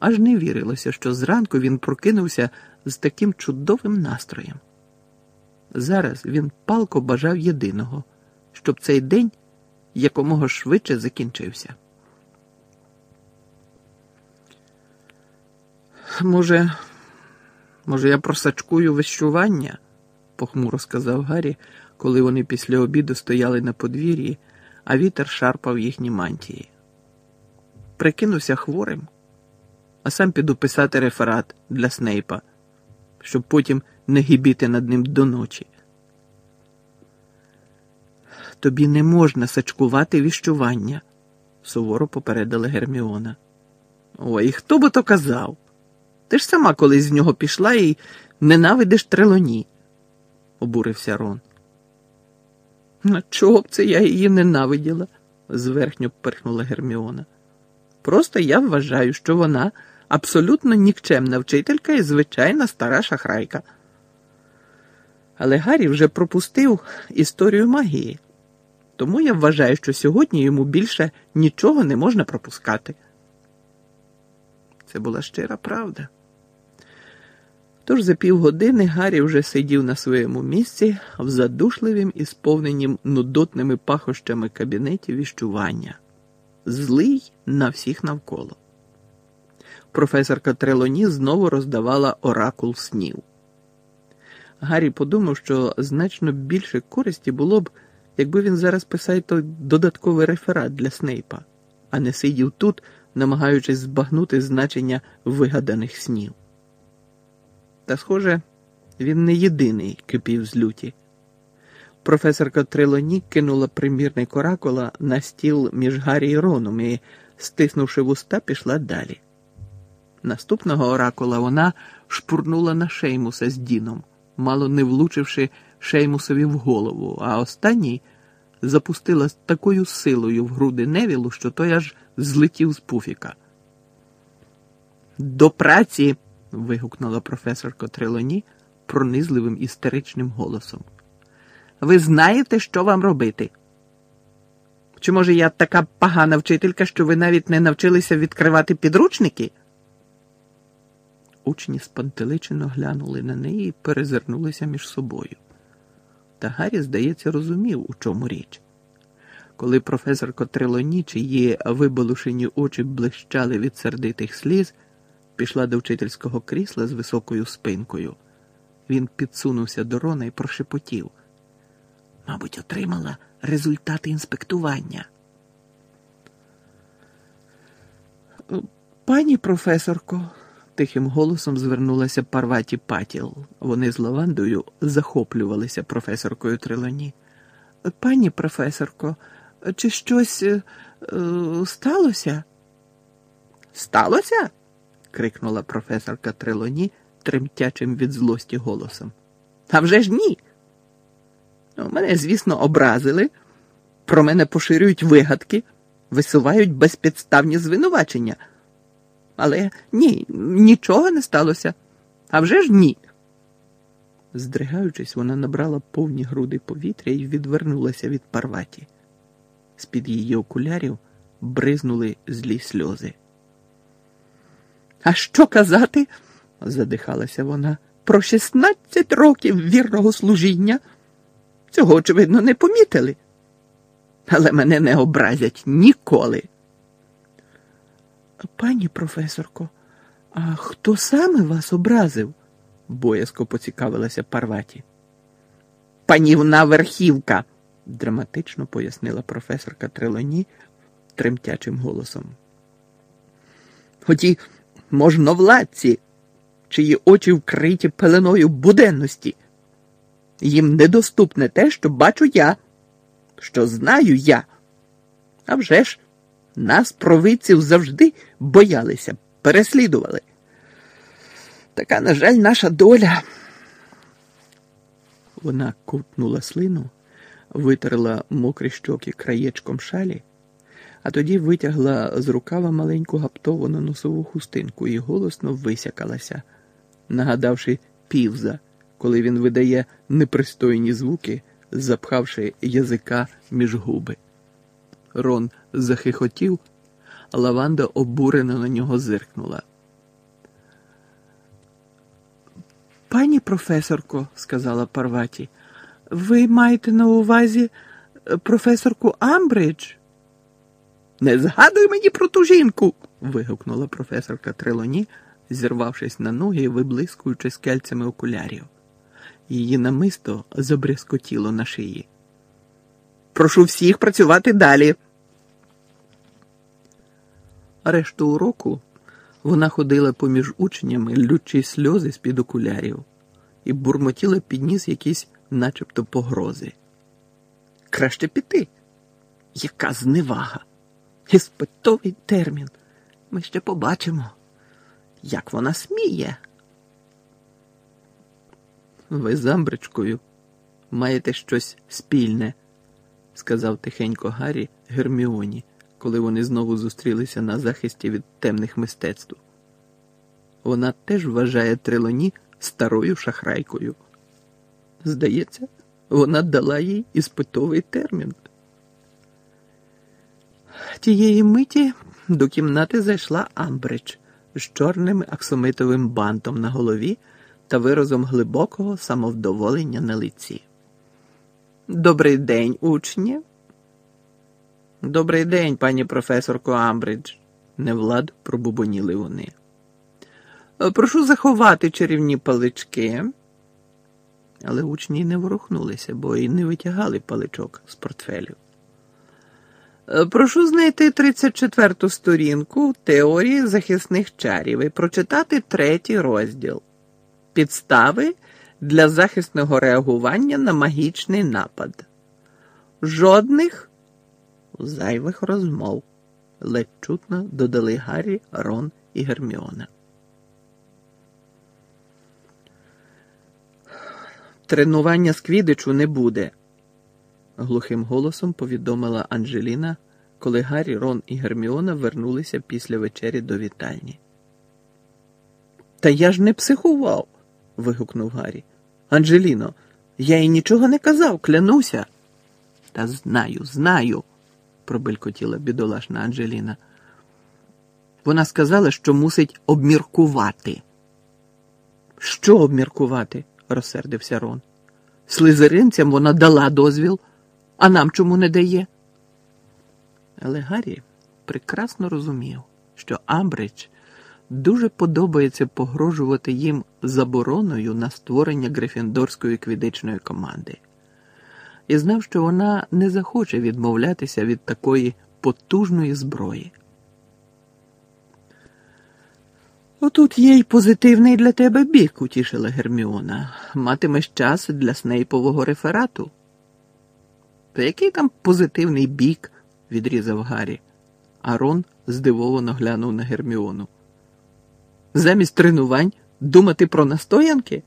аж не вірилося, що зранку він прокинувся з таким чудовим настроєм. Зараз він палко бажав єдиного, щоб цей день якомога швидше закінчився. Може, може, я просачкую вищування? похмуро сказав Гаррі, коли вони після обіду стояли на подвір'ї, а вітер шарпав їхні мантії. Прикинувся хворим, а сам піду писати реферат для Снейпа, щоб потім не гібіти над ним до ночі. Тобі не можна сачкувати віщування, суворо попередила Герміона. Ой, хто би то казав? Ти ж сама колись з нього пішла і ненавидиш трелоні, обурився Рон. На чого б це я її ненавиділа? зверхньо перхнула Герміона. Просто я вважаю, що вона абсолютно нікчемна вчителька і звичайна стара шахрайка. Але Гаррі вже пропустив історію магії, тому я вважаю, що сьогодні йому більше нічого не можна пропускати. Це була щира правда. Тож за півгодини Гаррі вже сидів на своєму місці в задушливім і сповненім нудотними пахощами кабінеті віщування, злий на всіх навколо. Професорка Трелоні знову роздавала оракул снів. Гаррі подумав, що значно більше користі було б, якби він зараз писав той додатковий реферат для Снейпа, а не сидів тут, намагаючись збагнути значення вигаданих снів. Та, схоже, він не єдиний кипів з люті. Професорка Трелоні кинула примірник оракула на стіл між Гаррі і Роном і, стиснувши вуста, пішла далі. Наступного оракула вона шпурнула на Шеймуса з Діном, мало не влучивши Шеймусові в голову, а останній запустила з такою силою в груди Невілу, що той аж злетів з пуфіка. До праці вигукнула професорка Трелоні пронизливим істеричним голосом. Ви знаєте, що вам робити? Чи, може, я така погана вчителька, що ви навіть не навчилися відкривати підручники? Учні спантеличено глянули на неї і перезирнулися між собою. Та Гаррі, здається, розумів, у чому річ. Коли професор Трелоні, чиї вибалушені очі блищали від сердитих сліз, пішла до вчительського крісла з високою спинкою. Він підсунувся до Рона і прошепотів. Мабуть, отримала результати інспектування. Пані професорко, тихим голосом звернулася Парваті Патіл. Вони з Лавандою захоплювалися професоркою Трилані. Пані професорко, чи щось е, сталося? Сталося? крикнула професорка Трелоні тремтячим від злості голосом. «А вже ж ні. Ну, мене, звісно, образили, про мене поширюють вигадки, висувають безпідставні звинувачення. Але ні, нічого не сталося. А вже ж ні. Здригаючись, вона набрала повні груди повітря і відвернулася від парваті. З під її окулярів бризнули злі сльози. А що казати? задихалася вона. Про шістнадцять років вірного служіння. Цього, очевидно, не помітили. Але мене не образять ніколи. Пані професорко, а хто саме вас образив? боязко поцікавилася Парваті. Панівна верхівка, драматично пояснила професорка Трелоні тремтячим голосом. Оті можновладці, чиї очі вкриті пеленою буденності. Їм недоступне те, що бачу я, що знаю я. А вже ж, нас, провидців, завжди боялися, переслідували. Така, на жаль, наша доля. Вона кутнула слину, витерла мокрі щоки краєчком шалі а тоді витягла з рукава маленьку гаптовану носову хустинку і голосно висякалася, нагадавши півза, коли він видає непристойні звуки, запхавши язика між губи. Рон захихотів, а лаванда обурено на нього зиркнула. Пані професорко, сказала Парваті, ви маєте на увазі е, професорку Амбридж? Не згадуй мені про ту жінку. вигукнула професорка Трелоні, зірвавшись на ноги і виблискуючи скельцями окулярів. Її намисто забрязкотіло на шиї. Прошу всіх працювати далі. Решту уроку вона ходила поміж учнями, лючі сльози з-під окулярів, і бурмотіла під ніс якісь начебто погрози. Краще піти. Яка зневага! Іспитовий термін. Ми ще побачимо, як вона сміє. Ви з Амбричкою маєте щось спільне, сказав тихенько Гаррі Герміоні, коли вони знову зустрілися на захисті від темних мистецтв. Вона теж вважає Трелоні старою шахрайкою. Здається, вона дала їй іспитовий термін. Тієї миті до кімнати зайшла Амбридж з чорним аксомитовим бантом на голові та виразом глибокого самовдоволення на лиці. Добрий день, учні. Добрий день, пані професорко Амбридж, невлад пробубоніли вони. Прошу заховати чарівні палички. Але учні не ворухнулися, бо і не витягали паличок з портфелів. Прошу знайти 34-ту сторінку теорії захисних чарів і прочитати третій розділ підстави для захисного реагування на магічний напад. Жодних зайвих розмов, ледь чутно додали Гаррі, Рон і Герміона. Тренування з квідичу не буде, глухим голосом повідомила Анжеліна, коли Гаррі, Рон і Герміона вернулися після вечері до вітальні. Та я ж не психував. Вигукнув Гаррі. Анжеліно, я їй нічого не казав, клянуся. Та знаю, знаю, пробелькотіла бідолашна Анжеліна. Вона сказала, що мусить обміркувати. Що обміркувати? розсердився Рон. Слизеринцям вона дала дозвіл, а нам чому не дає? Але Гаррі прекрасно розумів, що Амбридж дуже подобається погрожувати їм забороною на створення Грифіндорської квідичної команди, і знав, що вона не захоче відмовлятися від такої потужної зброї. Отут є й позитивний для тебе бік, утішила Герміона. Матимеш час для снейпового реферату. Та який там позитивний бік? відрізав Гаррі. Арон здивовано глянув на Герміону. Замість тренувань думати про настоянки?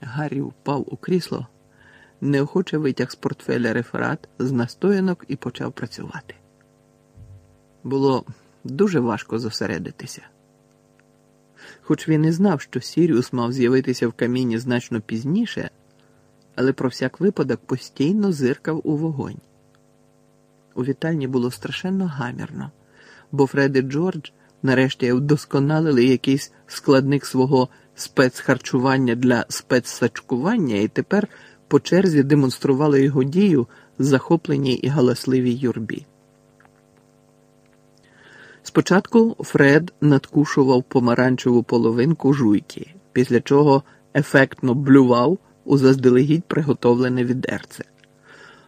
Гаррі впав у крісло, неохоче витяг з портфеля реферат з настоянок і почав працювати. Було дуже важко зосередитися. Хоч він і знав, що Сіріус мав з'явитися в каміні значно пізніше, але про всяк випадок постійно зиркав у вогонь. У вітальні було страшенно гамірно, бо Фред і Джордж нарешті вдосконалили якийсь складник свого спецхарчування для спецсачкування і тепер по черзі демонстрували його дію захопленій і галасливій юрбі. Спочатку Фред надкушував помаранчеву половинку жуйки, після чого ефектно блював у заздалегідь приготовлене відерце.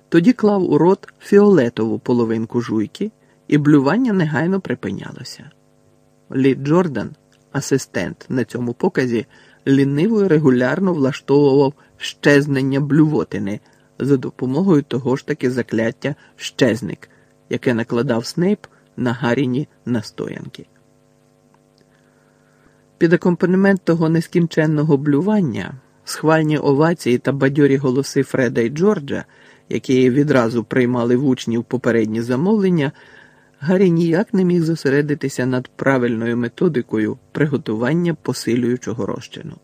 Тоді клав у рот фіолетову половинку жуйки, і блювання негайно припинялося. Лі Джордан, асистент на цьому показі, ліниво і регулярно влаштовував щезнення блювотини за допомогою того ж таки закляття щезник, яке накладав Снейп на Гаріні настоянки. Під акомпанемент того нескінченного блювання, схвальні овації та бадьорі голоси Фреда і Джорджа, які відразу приймали в учнів попередні замовлення. Гаррі ніяк не міг зосередитися над правильною методикою приготування посилюючого розчину.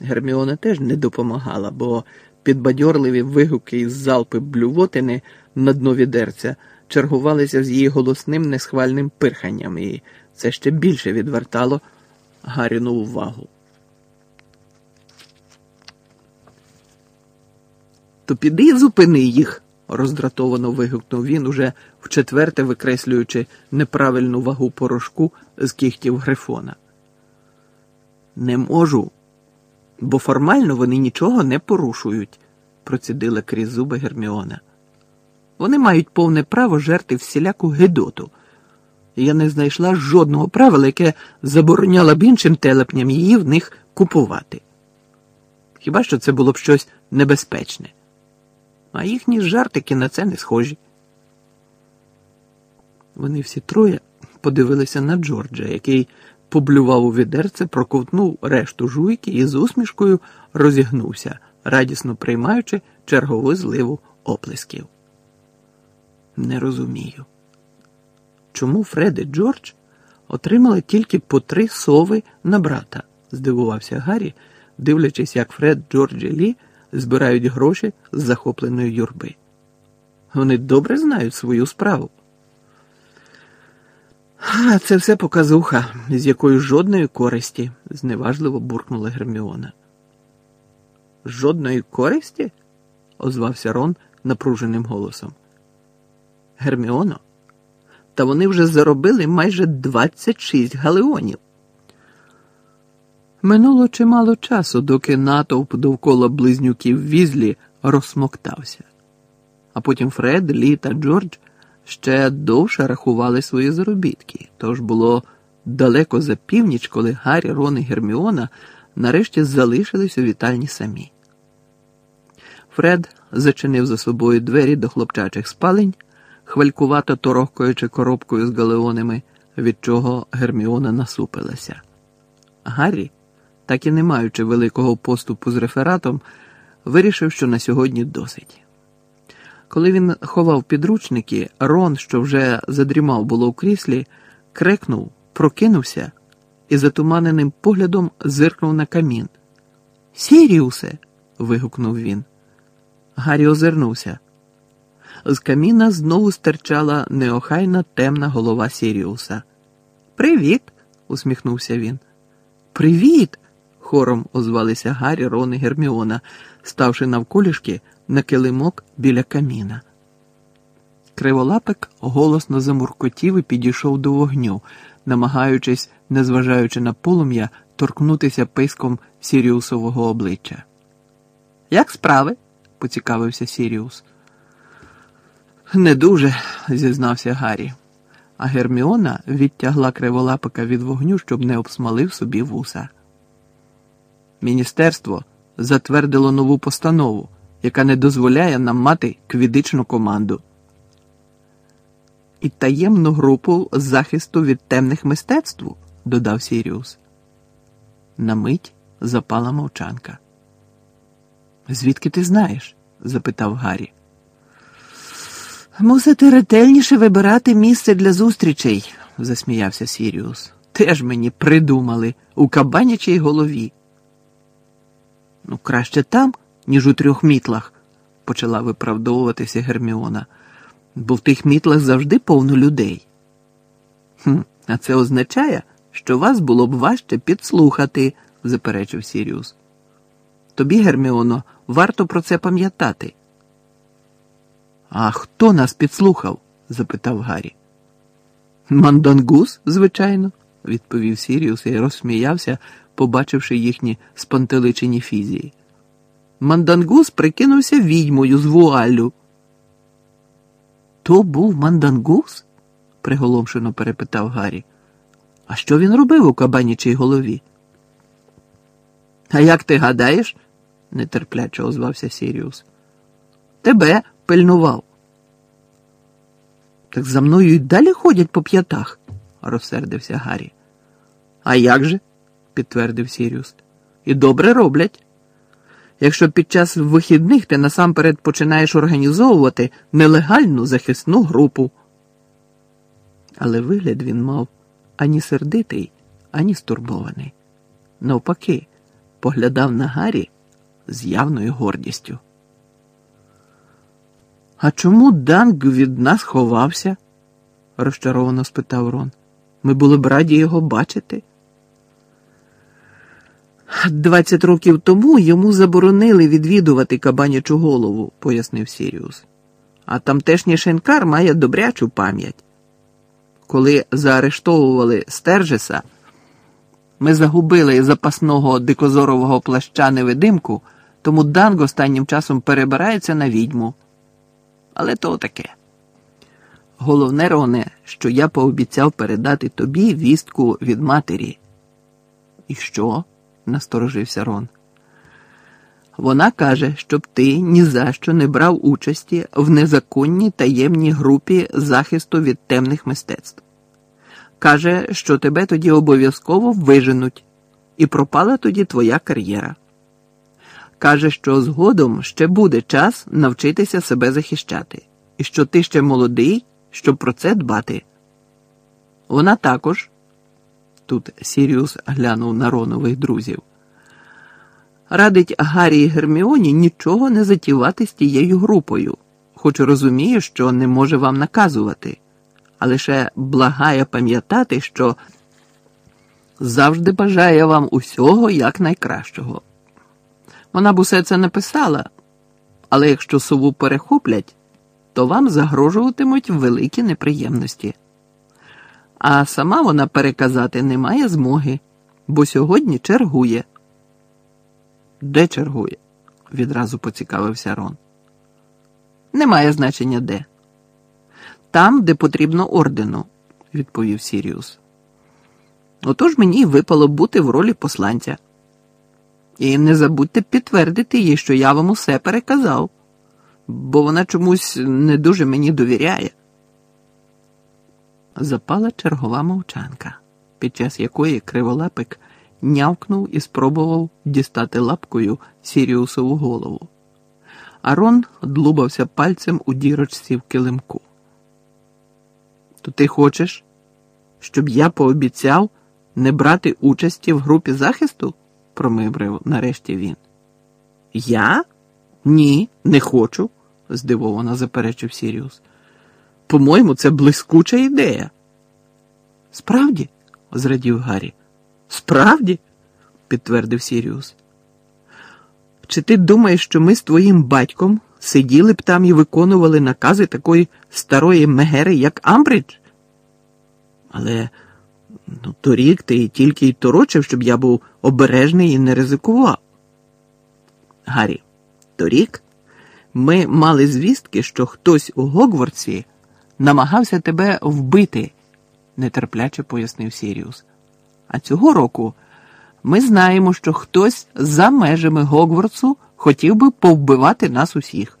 Герміона теж не допомагала, бо підбадьорливі вигуки із залпи блювотини на дно відерця чергувалися з її голосним несхвальним пирханням, і це ще більше відвертало Гаріну увагу. То піди і зупини їх, роздратовано вигукнув він уже вчетверте викреслюючи неправильну вагу порошку з кігтів грифона. Не можу, бо формально вони нічого не порушують, процідила крізь зуби Герміона. Вони мають повне право жерти всіляку гидоту. Я не знайшла жодного правила, яке забороняло б іншим телепням її в них купувати. Хіба що це було б щось небезпечне? А їхні жартики на це не схожі. Вони всі троє подивилися на Джорджа, який поблював у відерце, проковтнув решту жуйки і з усмішкою розігнувся, радісно приймаючи чергову зливу оплесків. Не розумію. Чому Фред і Джордж отримали тільки по три сови на брата? здивувався Гаррі, дивлячись, як Фред, Джордж і Лі збирають гроші з захопленої юрби. Вони добре знають свою справу. Це все показуха, з якою жодної користі, зневажливо буркнула Герміона. Жодної користі? озвався Рон напруженим голосом. Герміоно, та вони вже заробили майже 26 галеонів. Минуло чимало часу, доки натовп довкола близнюків візлі розсмоктався. А потім Фред, Лі та Джордж ще довше рахували свої заробітки, тож було далеко за північ, коли Гаррі, Рон і Герміона нарешті залишились у вітальні самі. Фред зачинив за собою двері до хлопчачих спалень, хвалькувато торохкаючи коробкою з галеонами, від чого Герміона насупилася. Гаррі, так і не маючи великого поступу з рефератом, вирішив, що на сьогодні досить. Коли він ховав підручники, Рон, що вже задрімав було в кріслі, крикнув, прокинувся і затуманеним поглядом зиркнув на камін. Сіріусе. вигукнув він. Гаррі озирнувся. З каміна знову стирчала неохайна темна голова Сіріуса. Привіт, усміхнувся він. Привіт. хором озвалися Гаррі, Рон і Герміона, ставши навколішки на килимок біля каміна. Криволапик голосно замуркотів і підійшов до вогню, намагаючись, незважаючи на полум'я, торкнутися писком Сіріусового обличчя. Як справи? поцікавився Сіріус. Не дуже, зізнався Гаррі, а Герміона відтягла криволапика від вогню, щоб не обсмалив собі вуса. Міністерство затвердило нову постанову, яка не дозволяє нам мати квідичну команду. І таємну групу захисту від темних мистецтв, додав Сіріус. На мить запала мовчанка. Звідки ти знаєш? запитав Гаррі. Мусите ретельніше вибирати місце для зустрічей, засміявся Сіріус. Теж мені придумали у кабанячій голові. Ну, краще там, ніж у трьох мітлах, почала виправдовуватися Герміона, бо в тих мітлах завжди повно людей. «Хм, А це означає, що вас було б важче підслухати, заперечив Сіріус. Тобі, Герміоно, варто про це пам'ятати. А хто нас підслухав? запитав Гаррі. Мандангус, звичайно, відповів Сіріус і розсміявся, побачивши їхні спантеличені фізії. Мандангус прикинувся відьмою з вуаллю. То був мандангус? приголомшено перепитав Гаррі. А що він робив у кабанічій голові? А як ти гадаєш? нетерпляче озвався Сіріус. Тебе пильнував. Так за мною й далі ходять по п'ятах, розсердився Гаррі. А як же? підтвердив Сіріус. І добре роблять. Якщо під час вихідних ти насамперед починаєш організовувати нелегальну захисну групу. Але вигляд він мав ані сердитий, ані стурбований. Навпаки, поглядав на Гаррі з явною гордістю. А чому Данг від нас ховався? розчаровано спитав Рон. Ми були б раді його бачити. Двадцять років тому йому заборонили відвідувати кабанячу голову, пояснив Сіріус. А тамтешній шинкар має добрячу пам'ять. Коли заарештовували Стержеса, ми загубили запасного дикозорового плаща невидимку, тому Данг останнім часом перебирається на відьму. Але то таке. Головне, Роне, що я пообіцяв передати тобі вістку від матері. І що? Насторожився Рон. Вона каже, щоб ти ні за що не брав участі в незаконній таємній групі захисту від темних мистецтв. Каже, що тебе тоді обов'язково виженуть, і пропала тоді твоя кар'єра. Каже, що згодом ще буде час навчитися себе захищати, і що ти ще молодий, щоб про це дбати. Вона також, тут Сіріус глянув на Ронових друзів, радить Гаррі і Герміоні нічого не затівати з тією групою, хоч розуміє, що не може вам наказувати а лише благає пам'ятати, що завжди бажає вам усього як найкращого. Вона б усе це написала, але якщо сову перехоплять, то вам загрожуватимуть великі неприємності. А сама вона переказати не має змоги, бо сьогодні чергує. Де чергує? відразу поцікавився Рон. Немає значення де. Там, де потрібно ордену, відповів Сіріус. Отож мені випало бути в ролі посланця. І не забудьте підтвердити їй, що я вам усе переказав, бо вона чомусь не дуже мені довіряє. Запала чергова мовчанка, під час якої криволапик нявкнув і спробував дістати лапкою Сіріусову голову. Арон длубався пальцем у дірочці в килимку. То ти хочеш, щоб я пообіцяв не брати участі в групі захисту? промибрив нарешті він. Я? Ні, не хочу, здивовано заперечив Сіріус. По-моєму, це блискуча ідея. Справді? зрадів Гаррі. Справді? підтвердив Сіріус. Чи ти думаєш, що ми з твоїм батьком сиділи б там і виконували накази такої старої мегери, як Амбридж? Але ну, торік ти тільки й торочив, щоб я був обережний і не ризикував. Гаррі, торік ми мали звістки, що хтось у Гогвардсі намагався тебе вбити, нетерпляче пояснив Сіріус. А цього року ми знаємо, що хтось за межами Гогвардсу хотів би повбивати нас усіх.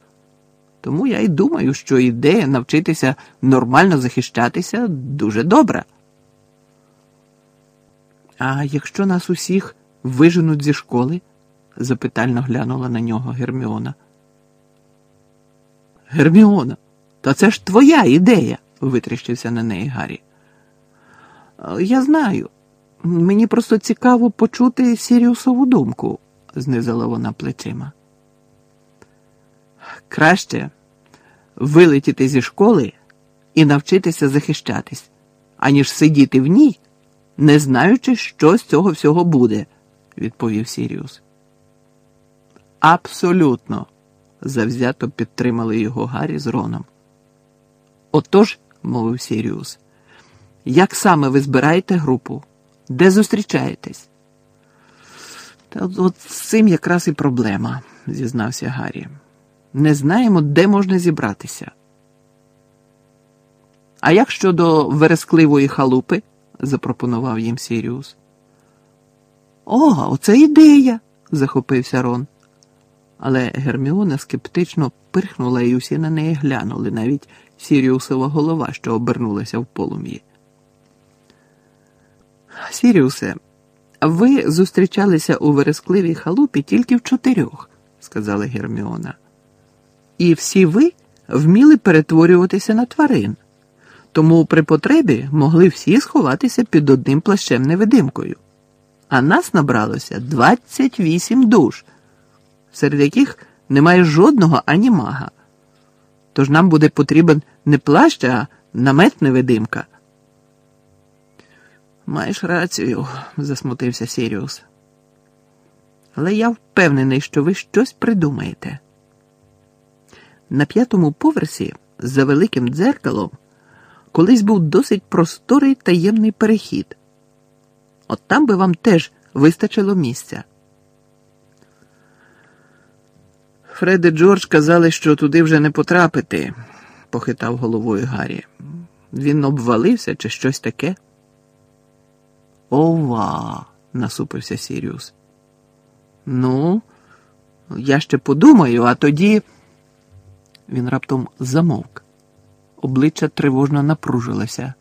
Тому я й думаю, що ідея навчитися нормально захищатися дуже добра. А якщо нас усіх виженуть зі школи? запитально глянула на нього Герміона. Герміона, та це ж твоя ідея, витріщився на неї Гаррі. Я знаю. Мені просто цікаво почути Сіріусову думку, знизила вона плечима. Краще вилетіти зі школи і навчитися захищатись, аніж сидіти в ній, не знаючи, що з цього всього буде, відповів Сіріус. Абсолютно, завзято підтримали його Гаррі з Роном. Отож, мовив Сіріус, як саме ви збираєте групу? Де зустрічаєтесь? Та от, з цим якраз і проблема, зізнався Гаррі. Не знаємо, де можна зібратися. А як щодо верескливої халупи? запропонував їм Сіріус. О, оце ідея, захопився Рон. Але Герміона скептично пирхнула і усі на неї глянули, навіть Сіріусова голова, що обернулася в полум'ї. Сіріусе, ви зустрічалися у верескливій халупі тільки в чотирьох, сказала Герміона. І всі ви вміли перетворюватися на тварин, тому при потребі могли всі сховатися під одним плащем невидимкою. А нас набралося 28 душ, серед яких немає жодного ані мага. Тож нам буде потрібен не плащ, а намет невидимка. Маєш рацію, засмутився Сіріус. Але я впевнений, що ви щось придумаєте. На п'ятому поверсі, за великим дзеркалом, колись був досить просторий таємний перехід. От там би вам теж вистачило місця. Фред і Джордж казали, що туди вже не потрапити, похитав головою Гаррі. Він обвалився чи щось таке. Ова, насупився Сіріус. Ну, я ще подумаю, а тоді. Він раптом замовк. Обличчя тривожно напружилося.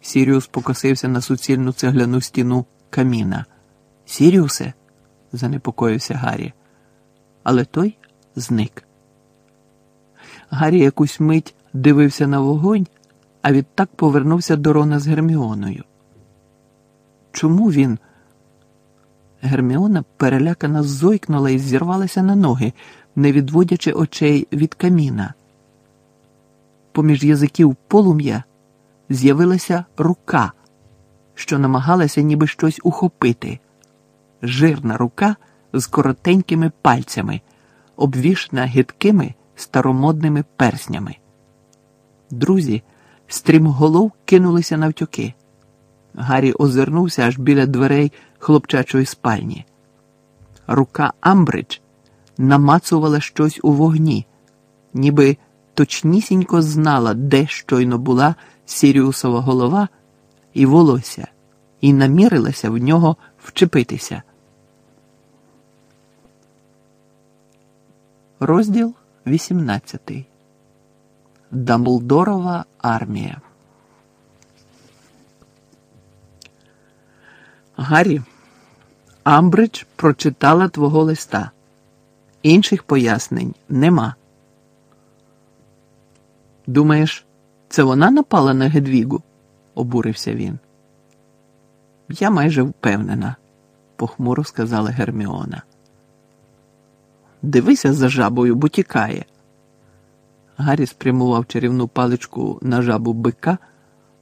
Сіріус покосився на суцільну цегляну стіну каміна. Сіріусе? занепокоївся Гаррі. Але той зник. Гаррі якусь мить дивився на вогонь, а відтак повернувся до Рона з Герміоною. Чому він? Герміона перелякано зойкнула і зірвалася на ноги, не відводячи очей від каміна. Поміж язиків полум'я з'явилася рука, що намагалася ніби щось ухопити. Жирна рука з коротенькими пальцями, обвішна гидкими старомодними перснями. Друзі стрімголов кинулися навтюки. Гаррі озирнувся аж біля дверей хлопчачої спальні. Рука Амбридж намацувала щось у вогні, ніби точнісінько знала, де щойно була Сіріусова голова і волосся, і намірилася в нього вчепитися. Розділ 18. Дамблдорова армія. Гаррі, Амбридж прочитала твого листа. Інших пояснень нема. Думаєш, це вона напала на Гедвігу? обурився він. Я майже впевнена, похмуро сказала Герміона. Дивися за жабою, бо тікає. Гаррі спрямував чарівну паличку на жабу бика,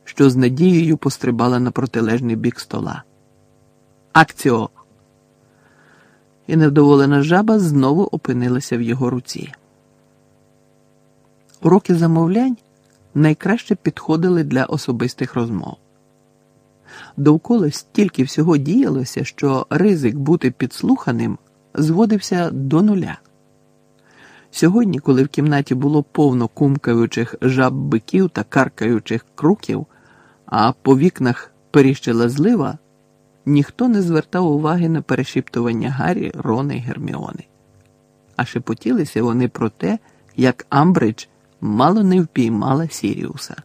що з надією пострибала на протилежний бік стола. Акціо! І невдоволена жаба знову опинилася в його руці. Уроки замовлянь найкраще підходили для особистих розмов. Довкола стільки всього діялося, що ризик бути підслуханим зводився до нуля. Сьогодні, коли в кімнаті було повно кумкаючих жаб биків та каркаючих круків, а по вікнах періщила злива, ніхто не звертав уваги на перешіптування Гаррі, Рона і Герміони. А шепотілися вони про те, як Амбридж мало не впіймала Сіріуса.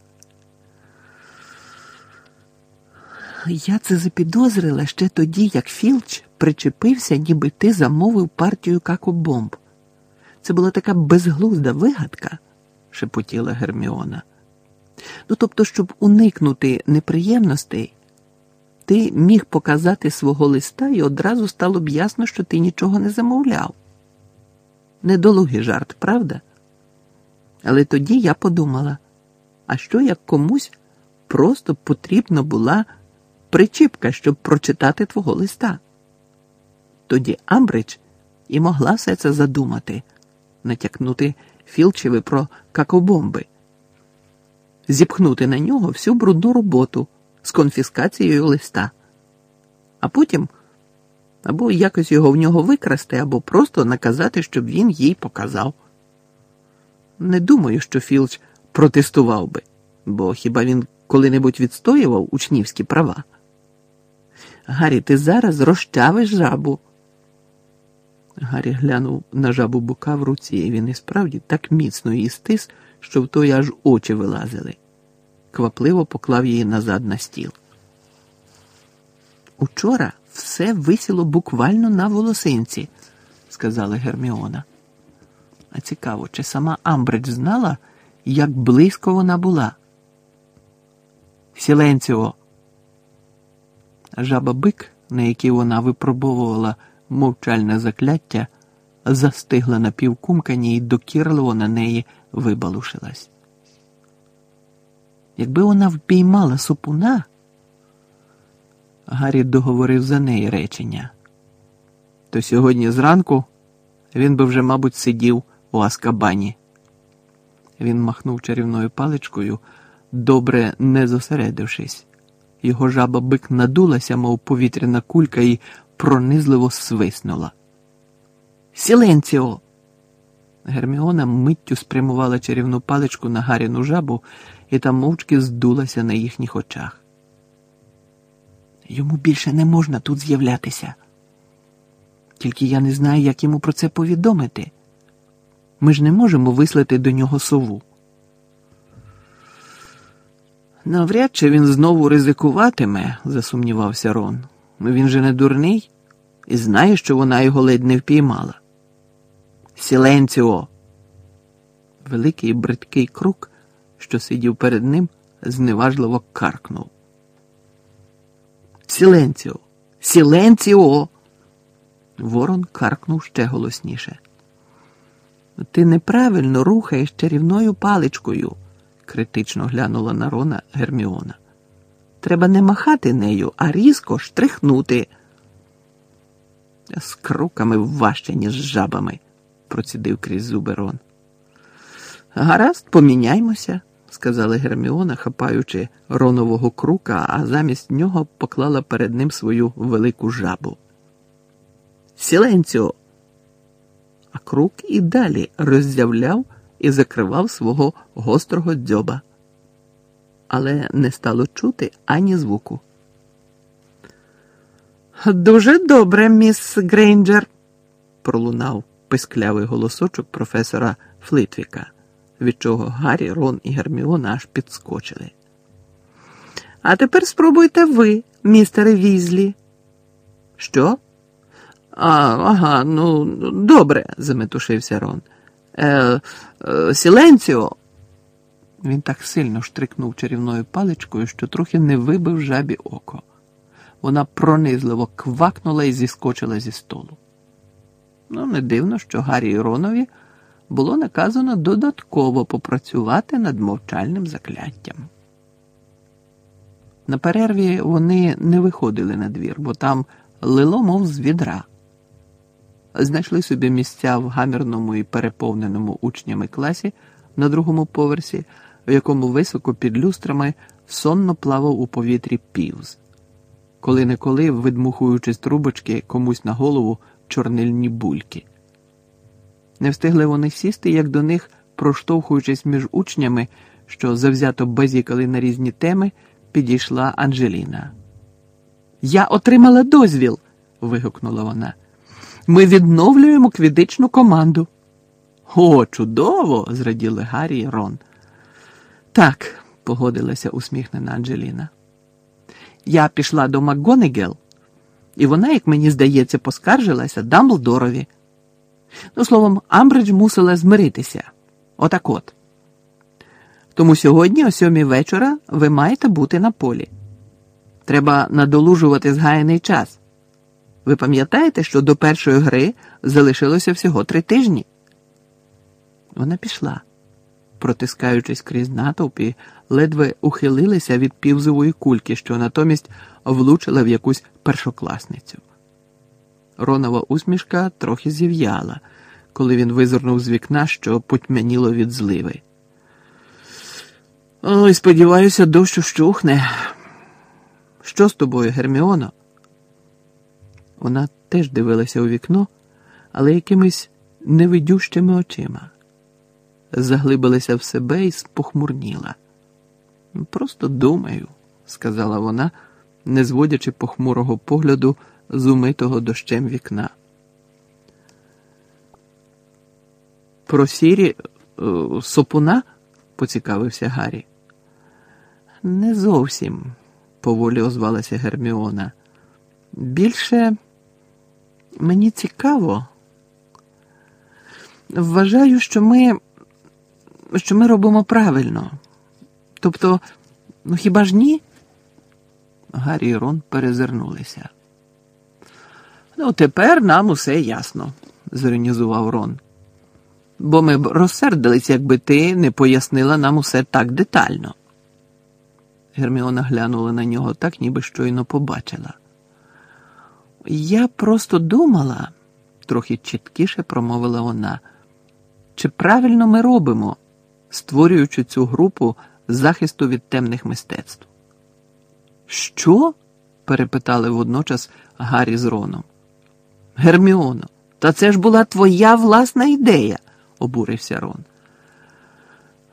Я це запідозрила ще тоді, як Філч причепився, ніби ти замовив партію какобомб. Це була така безглузда вигадка, шепотіла Герміона. Ну, тобто, щоб уникнути неприємностей, ти міг показати свого листа і одразу стало б ясно, що ти нічого не замовляв. Недолугий жарт, правда? Але тоді я подумала: а що як комусь просто потрібна була причіпка, щоб прочитати твого листа? Тоді Амбридж і могла все це задумати, натякнути Філчеві про какобомби, зіпхнути на нього всю брудну роботу з конфіскацією листа, а потім або якось його в нього викрасти, або просто наказати, щоб він їй показав. Не думаю, що Філч протестував би, бо хіба він коли-небудь відстоював учнівські права? Гаррі, ти зараз розчавиш жабу. Гаррі глянув на жабу бука в руці, і він і справді так міцно її стис, що в той аж очі вилазили. Квапливо поклав її назад на стіл. Учора все висіло буквально на волосинці, сказала Герміона. А цікаво, чи сама Амбридж знала, як близько вона була? Сіленціо. Жаба бик, на якій вона випробовувала мовчальне закляття, застигла на півкумкані і докірливо на неї вибалушилась. Якби вона впіймала супуна, Гаррі договорив за неї речення. то сьогодні зранку він би вже, мабуть, сидів у Аскабані. Він махнув чарівною паличкою, добре не зосередившись. Його жаба бик надулася, мов повітряна кулька, і пронизливо свиснула. Сіленціо! Герміона миттю спрямувала чарівну паличку на Гаріну жабу і там мовчки здулася на їхніх очах. Йому більше не можна тут з'являтися. Тільки я не знаю, як йому про це повідомити. Ми ж не можемо вислати до нього сову. Навряд чи він знову ризикуватиме, засумнівався Рон. Він же не дурний і знає, що вона його ледь не впіймала. Сіленціо. Великий бридкий крук, що сидів перед ним, зневажливо каркнув. Сіленціо, Сіленціо. Ворон каркнув ще голосніше. Ти неправильно рухаєш чарівною паличкою, критично глянула на Рона Герміона. Треба не махати нею, а різко штрихнути. З круками важче, ніж з жабами, процідив крізь зуби Рон. Гаразд, поміняймося, сказала Герміона, хапаючи ронового крука, а замість нього поклала перед ним свою велику жабу. Сіленціо. А крук і далі роззявляв і закривав свого гострого дзьоба. Але не стало чути ані звуку. Дуже добре, міс Грейнджер, пролунав писклявий голосочок професора Флитвіка, від чого Гаррі, Рон і Герміона аж підскочили. А тепер спробуйте ви, містере Візлі. Що? А, ага, ну добре, заметушився Рон. Е, е, Сіленціо. Він так сильно штрикнув чарівною паличкою, що трохи не вибив жабі око. Вона пронизливо квакнула і зіскочила зі столу. Ну, не дивно, що Гаррі і Ронові було наказано додатково попрацювати над мовчальним закляттям. На перерві вони не виходили на двір, бо там лило, мов з відра. Знайшли собі місця в гамірному і переповненому учнями класі на другому поверсі, в якому високо під люстрами сонно плавав у повітрі півз, коли неколи, видмухуючи з трубочки комусь на голову чорнильні бульки. Не встигли вони сісти, як до них, проштовхуючись між учнями, що завзято базікали на різні теми, підійшла Анжеліна. Я отримала дозвіл. вигукнула вона. Ми відновлюємо квідичну команду. О, чудово! зраділи Гаррі і Рон. Так, погодилася усміхнена Анджеліна. Я пішла до МакГонегел, і вона, як мені здається, поскаржилася Дамблдорові. Ну, словом, Амбридж мусила змиритися. Отак от. Тому сьогодні, о сьомій вечора, ви маєте бути на полі. Треба надолужувати згаяний час. Ви пам'ятаєте, що до першої гри залишилося всього три тижні? Вона пішла, протискаючись крізь натовп і ледве ухилилася від півзової кульки, що натомість влучила в якусь першокласницю. Ронова усмішка трохи зів'яла, коли він визирнув з вікна, що потьмяніло від зливи. Ой, сподіваюся, дощ ущухне. Що з тобою, Герміоно? Вона теж дивилася у вікно, але якимись невидющими очима. Заглибилася в себе і спохмурніла. Просто думаю, сказала вона, не зводячи похмурого погляду з умитого дощем вікна. Про сірі е, сопуна? поцікавився Гаррі. Не зовсім, поволі озвалася Герміона. Більше. Мені цікаво. Вважаю, що ми що ми робимо правильно. Тобто, ну хіба ж ні? Гаррі і Рон перезирнулися. Ну, тепер нам усе ясно, зіронізував Рон. Бо ми б розсердились, якби ти не пояснила нам усе так детально. Герміона глянула на нього так, ніби щойно побачила. Я просто думала, трохи чіткіше промовила вона. Чи правильно ми робимо, створюючи цю групу захисту від темних мистецтв? Що? перепитали водночас Гаррі з Роном. Герміоно, та це ж була твоя власна ідея, обурився Рон.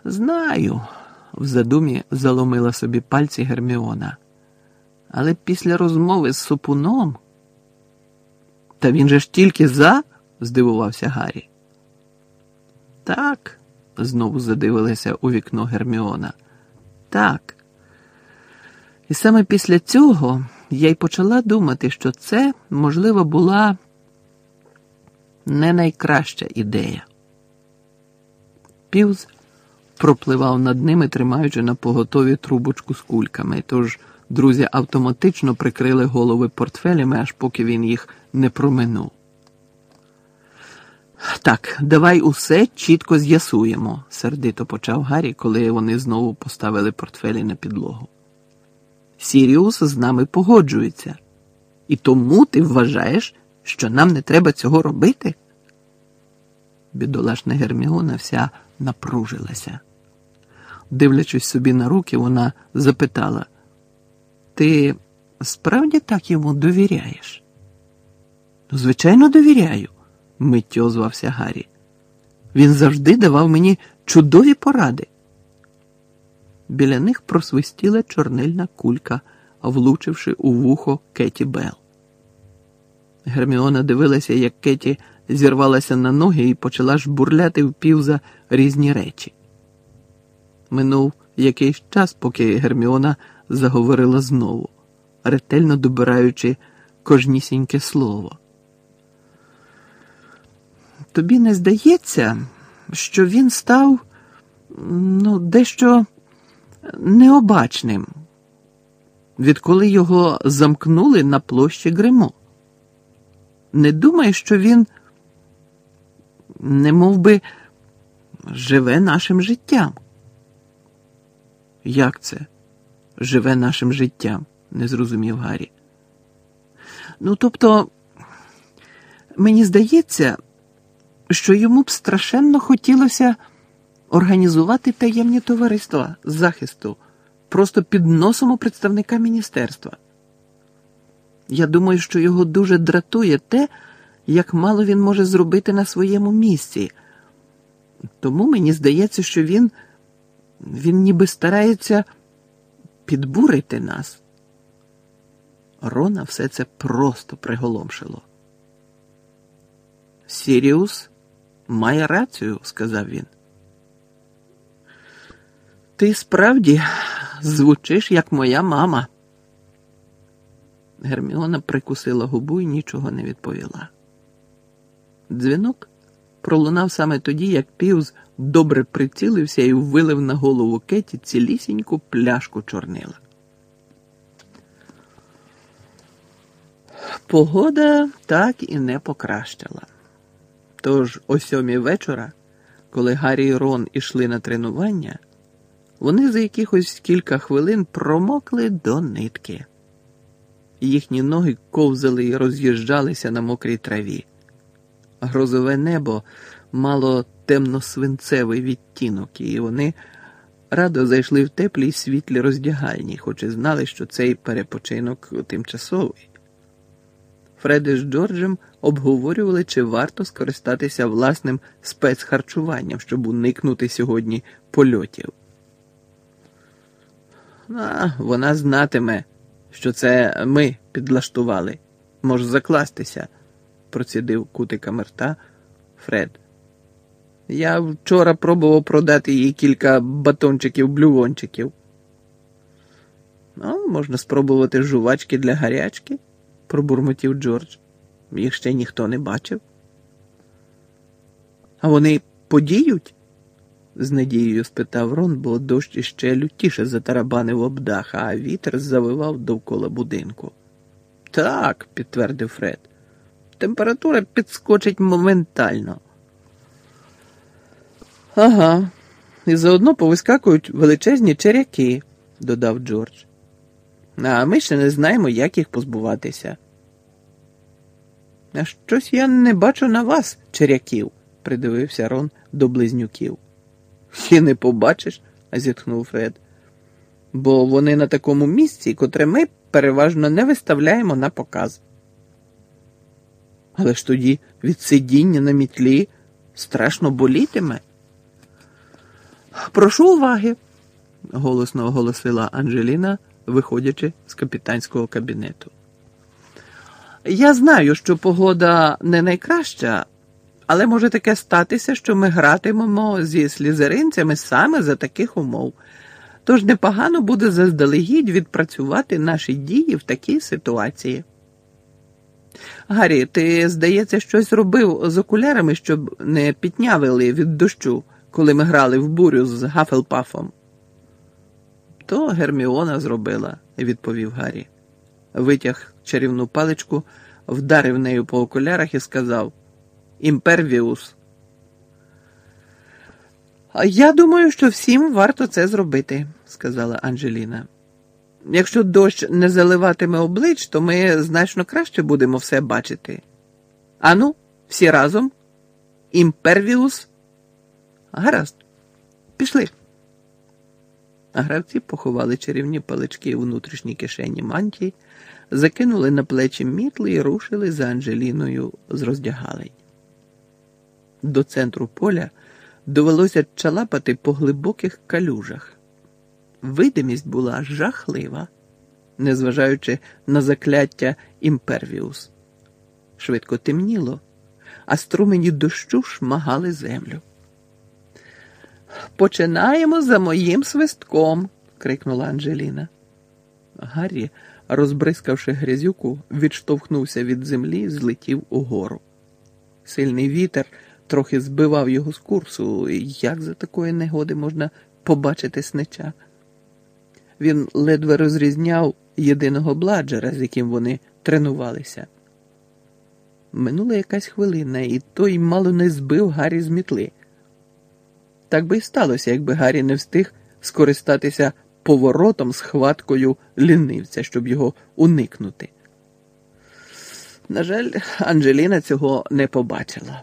Знаю, в задумі заломила собі пальці Герміона. Але після розмови з супуном. Та він же ж тільки за? здивувався Гаррі. Так, знову задивилася у вікно Герміона. Так. І саме після цього я й почала думати, що це, можливо, була не найкраща ідея. Півз пропливав над ними, тримаючи на поготові трубочку з кульками, тож друзі автоматично прикрили голови портфелями, аж поки він їх не проминув. Так, давай усе чітко з'ясуємо, сердито почав Гаррі, коли вони знову поставили портфелі на підлогу. Сіріус з нами погоджується, і тому ти вважаєш, що нам не треба цього робити? Бідолашна Герміона вся напружилася. Дивлячись собі на руки, вона запитала: Ти справді так йому довіряєш? «Ну, звичайно, довіряю, миттю озвався Гаррі. Він завжди давав мені чудові поради. Біля них просвистіла чорнильна кулька, влучивши у вухо Кеті Белл. Герміона дивилася, як Кеті зірвалася на ноги і почала жбурляти в півза різні речі. Минув якийсь час, поки Герміона заговорила знову, ретельно добираючи кожнісіньке слово. Тобі не здається, що він став ну, дещо необачним, відколи його замкнули на площі Гримо. Не думай, що він не мов би, живе нашим життям. Як це? Живе нашим життям? не зрозумів Гаррі. Ну, тобто, мені здається, що йому б страшенно хотілося організувати таємні товариства з захисту просто під носом у представника міністерства. Я думаю, що його дуже дратує те, як мало він може зробити на своєму місці. Тому мені здається, що він, він ніби старається підбурити нас. Рона все це просто приголомшило. Сіріус має рацію, сказав він. Ти справді звучиш, як моя мама. Герміона прикусила губу і нічого не відповіла. Дзвінок пролунав саме тоді, як Півз добре прицілився і вилив на голову Кеті цілісіньку пляшку чорнила. Погода так і не покращала. Тож о сьомій вечора, коли Гаррі і Рон ішли на тренування, вони за якихось кілька хвилин промокли до нитки. Їхні ноги ковзали і роз'їжджалися на мокрій траві. Грозове небо мало темно-свинцевий відтінок, і вони радо зайшли в теплій світлі роздягальні, хоч і знали, що цей перепочинок тимчасовий. Фреди з Джорджем обговорювали, чи варто скористатися власним спецхарчуванням, щоб уникнути сьогодні польотів. А, Вона знатиме, що це ми підлаштували. Може закластися процідив кутика рта Фред. Я вчора пробував продати їй кілька батончиків блювончиків. Ну, можна спробувати жувачки для гарячки, пробурмотів Джордж. Їх ще ніхто не бачив. А вони подіють? з надією спитав Рон, бо дощ іще лютіше затарабанив об дах, а вітер завивав довкола будинку. Так, підтвердив Фред температура підскочить моментально. Ага, і заодно повискакують величезні черяки, додав Джордж. А ми ще не знаємо, як їх позбуватися. А щось я не бачу на вас, черяків, придивився Рон до близнюків. І не побачиш, зітхнув Фред. Бо вони на такому місці, котре ми переважно не виставляємо на показ. Але ж тоді від сидіння на мітлі страшно болітиме. Прошу уваги, голосно оголосила Анжеліна, виходячи з капітанського кабінету. Я знаю, що погода не найкраща, але може таке статися, що ми гратимемо зі слізеринцями саме за таких умов. Тож непогано буде заздалегідь відпрацювати наші дії в такій ситуації. Гаррі, ти, здається, щось робив з окулярами, щоб не піднявили від дощу, коли ми грали в бурю з Гафелпафом. То Герміона зробила, відповів Гаррі. Витяг чарівну паличку, вдарив нею по окулярах і сказав Імпервіус. Я думаю, що всім варто це зробити, сказала Анжеліна. Якщо дощ не заливатиме облич, то ми значно краще будемо все бачити. Ану, всі разом. Імпервіус. Гаразд, пішли. А гравці поховали чарівні палички у внутрішній кишені мантії, закинули на плечі мітли і рушили за Анжеліною з роздягалень. До центру поля довелося чалапати по глибоких калюжах. Видимість була жахлива, незважаючи на закляття імпервіус. Швидко темніло, а струмені дощу шмагали землю. Починаємо за моїм свистком, крикнула Анжеліна. Гаррі, розбризкавши грязюку, відштовхнувся від землі, злетів угору. Сильний вітер трохи збивав його з курсу, і як за такої негоди можна побачити снича. Він ледве розрізняв єдиного бладжера, з яким вони тренувалися. Минула якась хвилина, і той мало не збив Гаррі з мітли. Так би й сталося, якби Гаррі не встиг скористатися поворотом з хваткою лінивця, щоб його уникнути. На жаль, Анжеліна цього не побачила.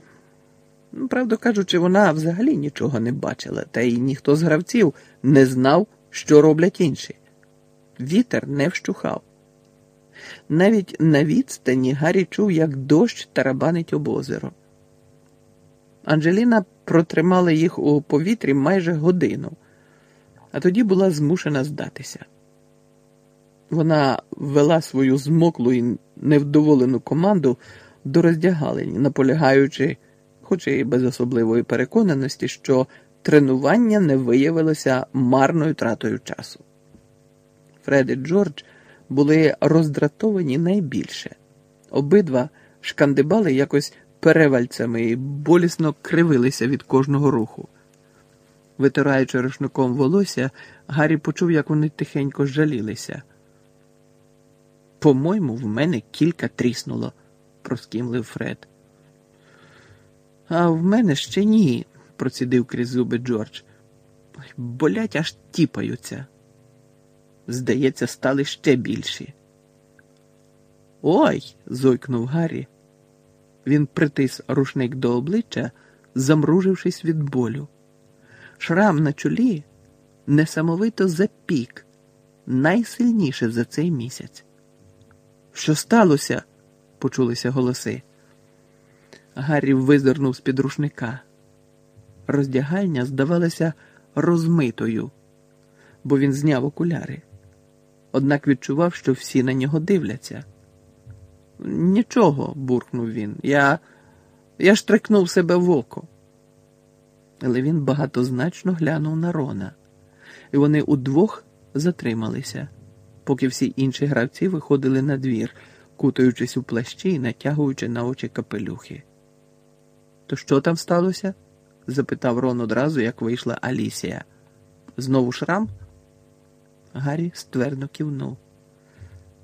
Правду кажучи, вона взагалі нічого не бачила, та й ніхто з гравців не знав, що роблять інші. Вітер не вщухав. Навіть на відстані Гаррі чув, як дощ тарабанить об озеро. Анжеліна протримала їх у повітрі майже годину, а тоді була змушена здатися. Вона ввела свою змоклу і невдоволену команду до роздягалень, наполягаючи, хоч і без особливої переконаності, що тренування не виявилося марною тратою часу. Фред і Джордж були роздратовані найбільше. Обидва шкандибали якось перевальцями і болісно кривилися від кожного руху. Витираючи рушником волосся, Гаррі почув, як вони тихенько жалілися. По-моєму, в мене кілька тріснуло, проскімлив Фред. А в мене ще ні, процідив крізь зуби Джордж. Болять аж тіпаються. Здається, стали ще більші. Ой. зойкнув Гаррі. Він притис рушник до обличчя, замружившись від болю. Шрам на чолі несамовито запік, найсильніше за цей місяць. Що сталося? почулися голоси. Гаррі визирнув з під рушника. Роздягальня здавалося розмитою, бо він зняв окуляри. Однак відчував, що всі на нього дивляться. Нічого, буркнув він. Я я штрикнув себе в око. Але він багатозначно глянув на Рона, і вони удвох затрималися, поки всі інші гравці виходили на двір, кутаючись у плащі і натягуючи на очі капелюхи. То що там сталося? запитав Рон одразу, як вийшла Алісія. Знову шрам? Гаррі ствердно кивнув.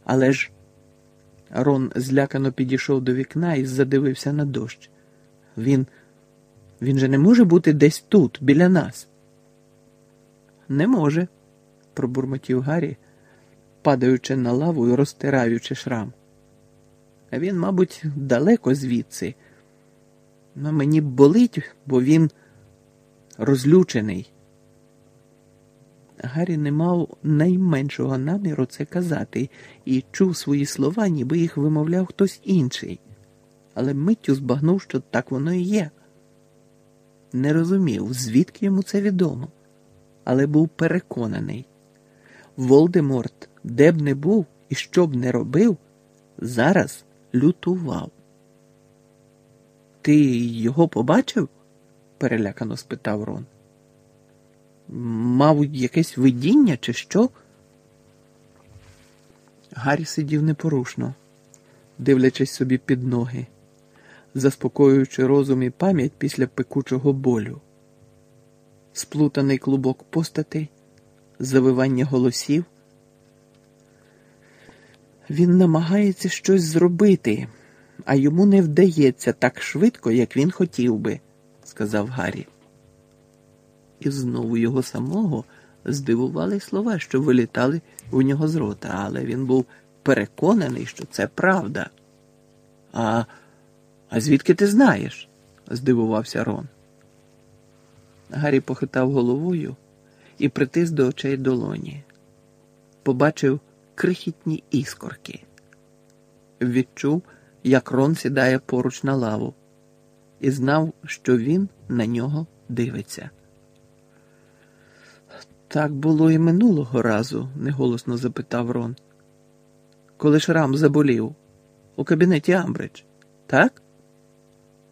Але ж. Рон злякано підійшов до вікна і задивився на дощ. Він він же не може бути десь тут, біля нас. Не може, пробурмотів Гаррі, падаючи на лаву і розтираючи шрам. Він, мабуть, далеко звідси. Но мені болить, бо він розлючений. Гаррі не мав найменшого наміру це казати і чув свої слова, ніби їх вимовляв хтось інший, але миттю збагнув, що так воно і є. Не розумів, звідки йому це відомо, але був переконаний. Волдеморт, де б не був і що б не робив, зараз лютував. Ти його побачив? перелякано спитав Рон. Мав якесь видіння, чи що? Гаррі сидів непорушно, дивлячись собі під ноги, заспокоюючи розум і пам'ять після пекучого болю. Сплутаний клубок постатей, завивання голосів. Він намагається щось зробити, а йому не вдається так швидко, як він хотів би, сказав Гаррі. І знову його самого здивували слова, що вилітали у нього з рота, але він був переконаний, що це правда. А а звідки ти знаєш? здивувався Рон. Гаррі похитав головою і притис до очей долоні. Побачив крихітні іскорки. Відчув, як Рон сідає поруч на лаву, і знав, що він на нього дивиться. Так було і минулого разу, неголосно запитав Рон. Коли шрам заболів у кабінеті Амбридж, так?